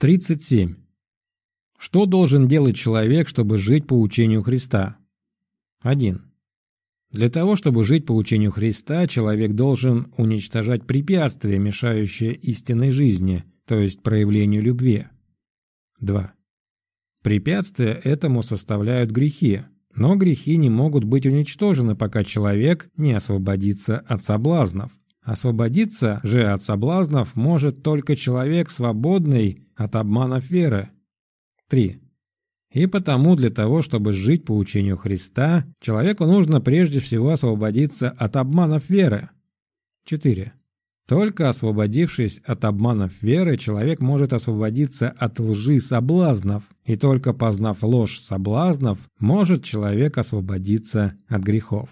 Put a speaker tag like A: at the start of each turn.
A: 37. Что должен делать человек, чтобы жить по учению Христа? 1. Для того, чтобы жить по учению Христа, человек должен уничтожать препятствия, мешающие истинной жизни, то есть проявлению любви. 2. Препятствия этому составляют грехи, но грехи не могут быть уничтожены, пока человек не освободится от соблазнов. Освободиться же от соблазнов может только человек, свободный от обманов веры. 3. И потому для того, чтобы жить по учению Христа, человеку нужно прежде всего освободиться от обманов веры. 4. Только освободившись от обманов веры, человек может освободиться от лжи соблазнов, и только познав ложь соблазнов, может человек освободиться от грехов.